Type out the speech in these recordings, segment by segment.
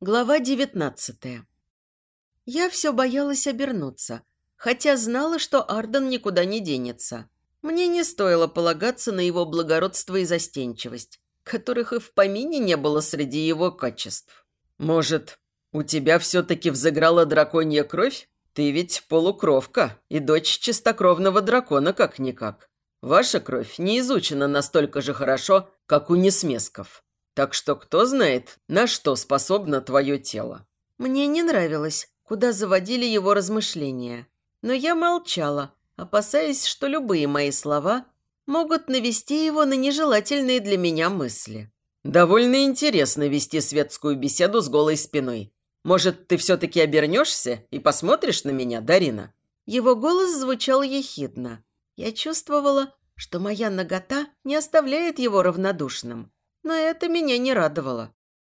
Глава девятнадцатая. Я все боялась обернуться, хотя знала, что Арден никуда не денется. Мне не стоило полагаться на его благородство и застенчивость, которых и в помине не было среди его качеств. «Может, у тебя все-таки взыграла драконья кровь? Ты ведь полукровка и дочь чистокровного дракона как-никак. Ваша кровь не изучена настолько же хорошо, как у несмесков». Так что кто знает, на что способно твое тело. Мне не нравилось, куда заводили его размышления. Но я молчала, опасаясь, что любые мои слова могут навести его на нежелательные для меня мысли. «Довольно интересно вести светскую беседу с голой спиной. Может, ты все-таки обернешься и посмотришь на меня, Дарина?» Его голос звучал ехидно. Я чувствовала, что моя нагота не оставляет его равнодушным но это меня не радовало.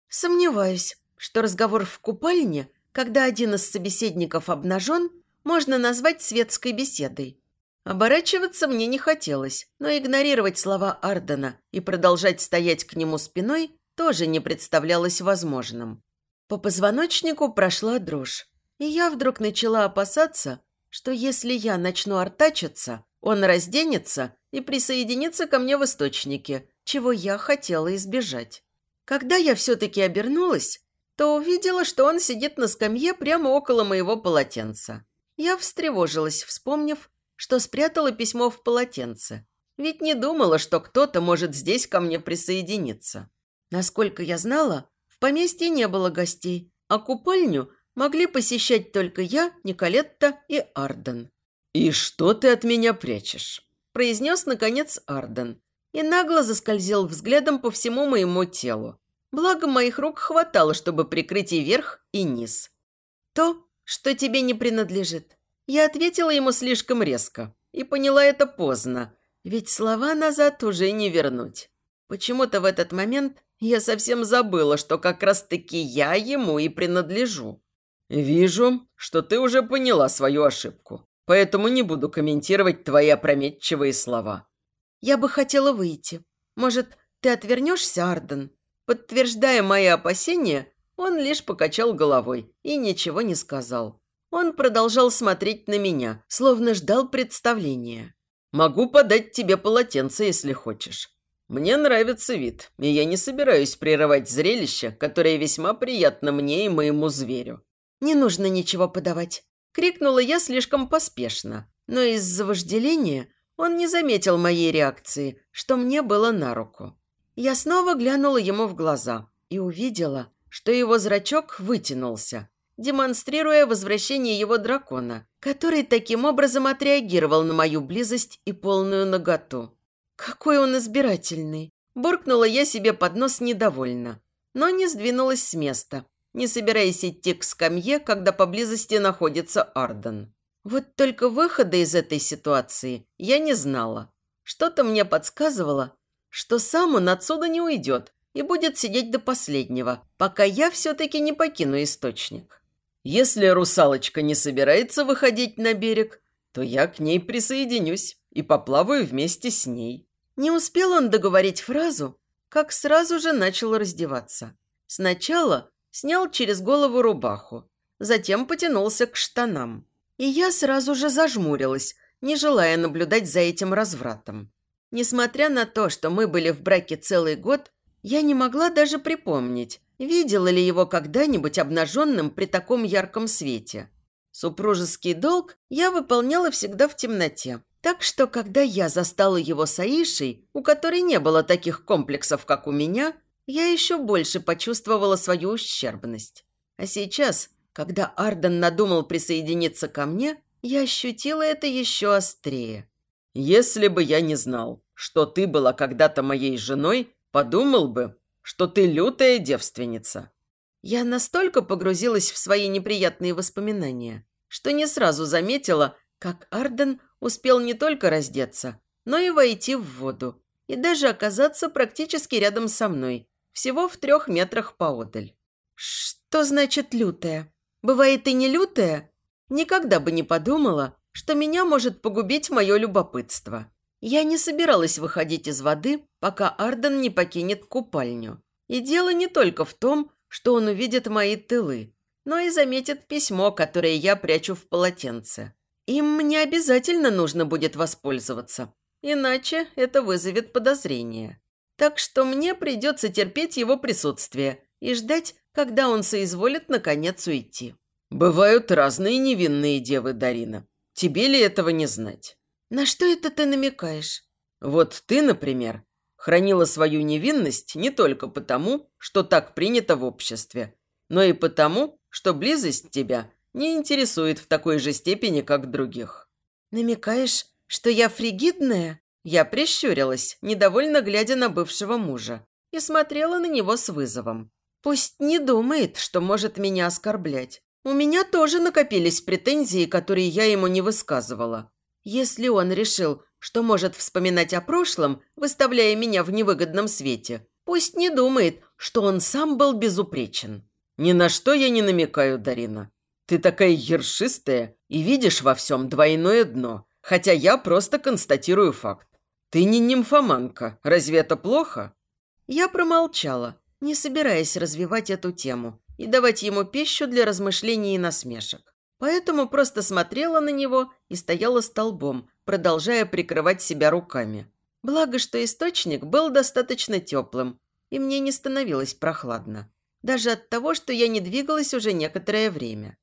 Сомневаюсь, что разговор в купальне, когда один из собеседников обнажен, можно назвать светской беседой. Оборачиваться мне не хотелось, но игнорировать слова Ардена и продолжать стоять к нему спиной тоже не представлялось возможным. По позвоночнику прошла дрожь, и я вдруг начала опасаться, что если я начну артачиться, он разденется и присоединится ко мне в источнике, чего я хотела избежать. Когда я все-таки обернулась, то увидела, что он сидит на скамье прямо около моего полотенца. Я встревожилась, вспомнив, что спрятала письмо в полотенце. Ведь не думала, что кто-то может здесь ко мне присоединиться. Насколько я знала, в поместье не было гостей, а купальню могли посещать только я, Николетта и Арден. «И что ты от меня прячешь?» – произнес, наконец, Арден и нагло заскользил взглядом по всему моему телу. Благо, моих рук хватало, чтобы прикрыть и верх, и низ. «То, что тебе не принадлежит». Я ответила ему слишком резко и поняла это поздно, ведь слова назад уже не вернуть. Почему-то в этот момент я совсем забыла, что как раз-таки я ему и принадлежу. «Вижу, что ты уже поняла свою ошибку, поэтому не буду комментировать твои опрометчивые слова. Я бы хотела выйти. Может, ты отвернешься, Арден?» Подтверждая мои опасения, он лишь покачал головой и ничего не сказал. Он продолжал смотреть на меня, словно ждал представления. «Могу подать тебе полотенце, если хочешь. Мне нравится вид, и я не собираюсь прерывать зрелище, которое весьма приятно мне и моему зверю». «Не нужно ничего подавать», – крикнула я слишком поспешно, но из-за вожделения он не заметил моей реакции, что мне было на руку. Я снова глянула ему в глаза и увидела, что его зрачок вытянулся, демонстрируя возвращение его дракона, который таким образом отреагировал на мою близость и полную наготу. Какой он избирательный! Буркнула я себе под нос недовольно, но не сдвинулась с места, не собираясь идти к скамье, когда поблизости находится Арден. Вот только выхода из этой ситуации я не знала. Что-то мне подсказывало, что сам он отсюда не уйдет и будет сидеть до последнего, пока я все-таки не покину источник. Если русалочка не собирается выходить на берег, то я к ней присоединюсь и поплаваю вместе с ней. Не успел он договорить фразу, как сразу же начал раздеваться. Сначала снял через голову рубаху, затем потянулся к штанам. И я сразу же зажмурилась, не желая наблюдать за этим развратом. Несмотря на то, что мы были в браке целый год, я не могла даже припомнить, видела ли его когда-нибудь обнаженным при таком ярком свете. Супружеский долг я выполняла всегда в темноте. Так что, когда я застала его с Аишей, у которой не было таких комплексов, как у меня, я еще больше почувствовала свою ущербность. А сейчас, когда Арден надумал присоединиться ко мне, я ощутила это еще острее. «Если бы я не знал, что ты была когда-то моей женой, подумал бы, что ты лютая девственница». Я настолько погрузилась в свои неприятные воспоминания, что не сразу заметила, как Арден успел не только раздеться, но и войти в воду, и даже оказаться практически рядом со мной, всего в трех метрах поодаль. «Что значит лютая?» Бывает и не лютая. Никогда бы не подумала, что меня может погубить мое любопытство. Я не собиралась выходить из воды, пока Арден не покинет купальню. И дело не только в том, что он увидит мои тылы, но и заметит письмо, которое я прячу в полотенце. Им мне обязательно нужно будет воспользоваться, иначе это вызовет подозрение. Так что мне придется терпеть его присутствие и ждать, когда он соизволит наконец уйти. Бывают разные невинные девы, Дарина. Тебе ли этого не знать? На что это ты намекаешь? Вот ты, например, хранила свою невинность не только потому, что так принято в обществе, но и потому, что близость тебя не интересует в такой же степени, как других. Намекаешь, что я фригидная? Я прищурилась, недовольно глядя на бывшего мужа, и смотрела на него с вызовом. Пусть не думает, что может меня оскорблять. У меня тоже накопились претензии, которые я ему не высказывала. Если он решил, что может вспоминать о прошлом, выставляя меня в невыгодном свете, пусть не думает, что он сам был безупречен. Ни на что я не намекаю, Дарина. Ты такая ершистая и видишь во всем двойное дно, хотя я просто констатирую факт. Ты не нимфоманка, разве это плохо? Я промолчала, не собираясь развивать эту тему, и давать ему пищу для размышлений и насмешек. Поэтому просто смотрела на него и стояла столбом, продолжая прикрывать себя руками. Благо, что источник был достаточно теплым, и мне не становилось прохладно. Даже от того, что я не двигалась уже некоторое время.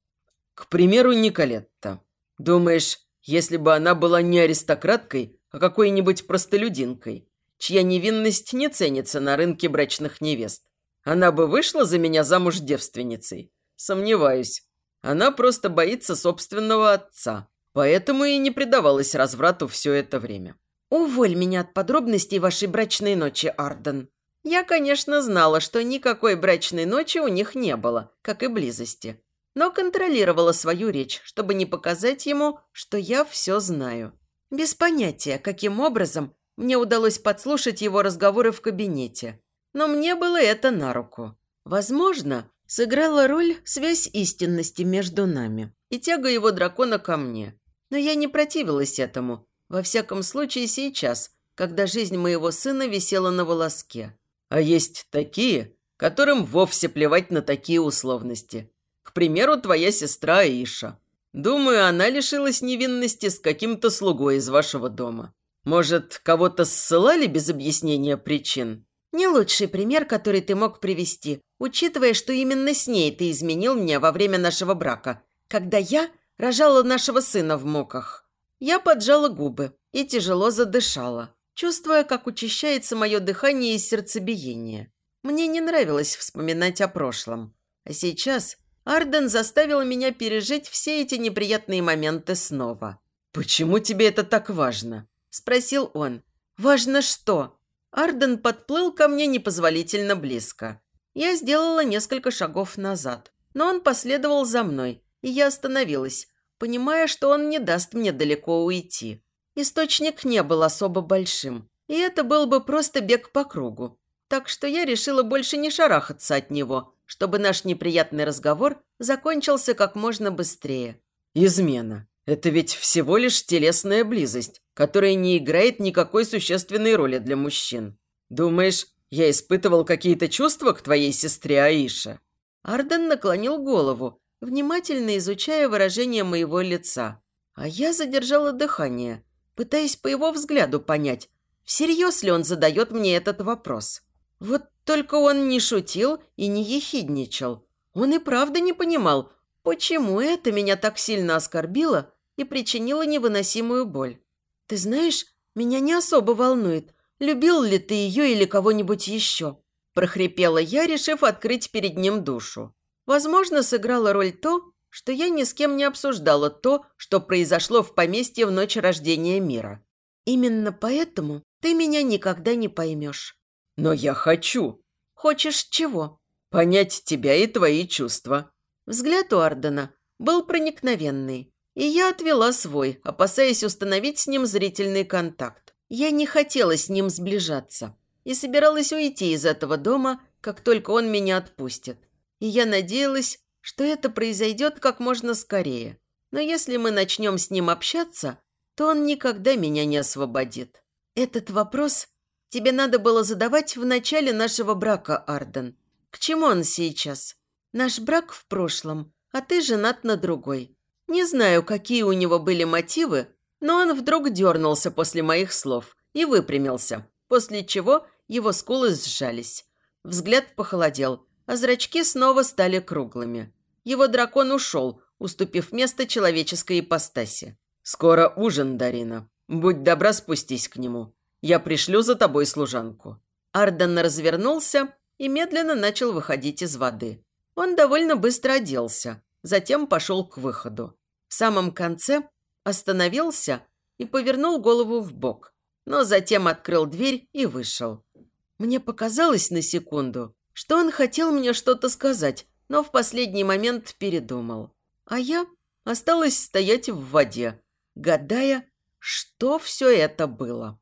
К примеру, Николетта. Думаешь, если бы она была не аристократкой, а какой-нибудь простолюдинкой, чья невинность не ценится на рынке брачных невест, она бы вышла за меня замуж девственницей? Сомневаюсь. Она просто боится собственного отца. Поэтому и не предавалась разврату все это время. «Уволь меня от подробностей вашей брачной ночи, Арден. Я, конечно, знала, что никакой брачной ночи у них не было, как и близости. Но контролировала свою речь, чтобы не показать ему, что я все знаю. Без понятия, каким образом мне удалось подслушать его разговоры в кабинете но мне было это на руку. Возможно, сыграла роль связь истинности между нами и тяга его дракона ко мне. Но я не противилась этому, во всяком случае сейчас, когда жизнь моего сына висела на волоске. А есть такие, которым вовсе плевать на такие условности. К примеру, твоя сестра Аиша. Думаю, она лишилась невинности с каким-то слугой из вашего дома. Может, кого-то ссылали без объяснения причин? Не лучший пример, который ты мог привести, учитывая, что именно с ней ты изменил меня во время нашего брака, когда я рожала нашего сына в муках. Я поджала губы и тяжело задышала, чувствуя, как учащается мое дыхание и сердцебиение. Мне не нравилось вспоминать о прошлом. А сейчас Арден заставил меня пережить все эти неприятные моменты снова. «Почему тебе это так важно?» – спросил он. «Важно что?» Арден подплыл ко мне непозволительно близко. Я сделала несколько шагов назад, но он последовал за мной, и я остановилась, понимая, что он не даст мне далеко уйти. Источник не был особо большим, и это был бы просто бег по кругу. Так что я решила больше не шарахаться от него, чтобы наш неприятный разговор закончился как можно быстрее. «Измена. Это ведь всего лишь телесная близость которая не играет никакой существенной роли для мужчин. Думаешь, я испытывал какие-то чувства к твоей сестре Аише?» Арден наклонил голову, внимательно изучая выражение моего лица. А я задержала дыхание, пытаясь по его взгляду понять, всерьез ли он задает мне этот вопрос. Вот только он не шутил и не ехидничал. Он и правда не понимал, почему это меня так сильно оскорбило и причинило невыносимую боль. «Ты знаешь, меня не особо волнует, любил ли ты ее или кого-нибудь еще?» прохрипела я, решив открыть перед ним душу. Возможно, сыграла роль то, что я ни с кем не обсуждала то, что произошло в поместье в ночь рождения мира. Именно поэтому ты меня никогда не поймешь. Но я хочу. Хочешь чего? Понять тебя и твои чувства. Взгляд у Ардена был проникновенный. И я отвела свой, опасаясь установить с ним зрительный контакт. Я не хотела с ним сближаться и собиралась уйти из этого дома, как только он меня отпустит. И я надеялась, что это произойдет как можно скорее. Но если мы начнем с ним общаться, то он никогда меня не освободит. Этот вопрос тебе надо было задавать в начале нашего брака, Арден. К чему он сейчас? Наш брак в прошлом, а ты женат на другой. Не знаю, какие у него были мотивы, но он вдруг дернулся после моих слов и выпрямился, после чего его скулы сжались. Взгляд похолодел, а зрачки снова стали круглыми. Его дракон ушел, уступив место человеческой ипостаси. «Скоро ужин, Дарина. Будь добра, спустись к нему. Я пришлю за тобой служанку». Арден развернулся и медленно начал выходить из воды. Он довольно быстро оделся, затем пошел к выходу. В самом конце остановился и повернул голову в бок, но затем открыл дверь и вышел. Мне показалось на секунду, что он хотел мне что-то сказать, но в последний момент передумал. А я осталась стоять в воде, гадая, что все это было.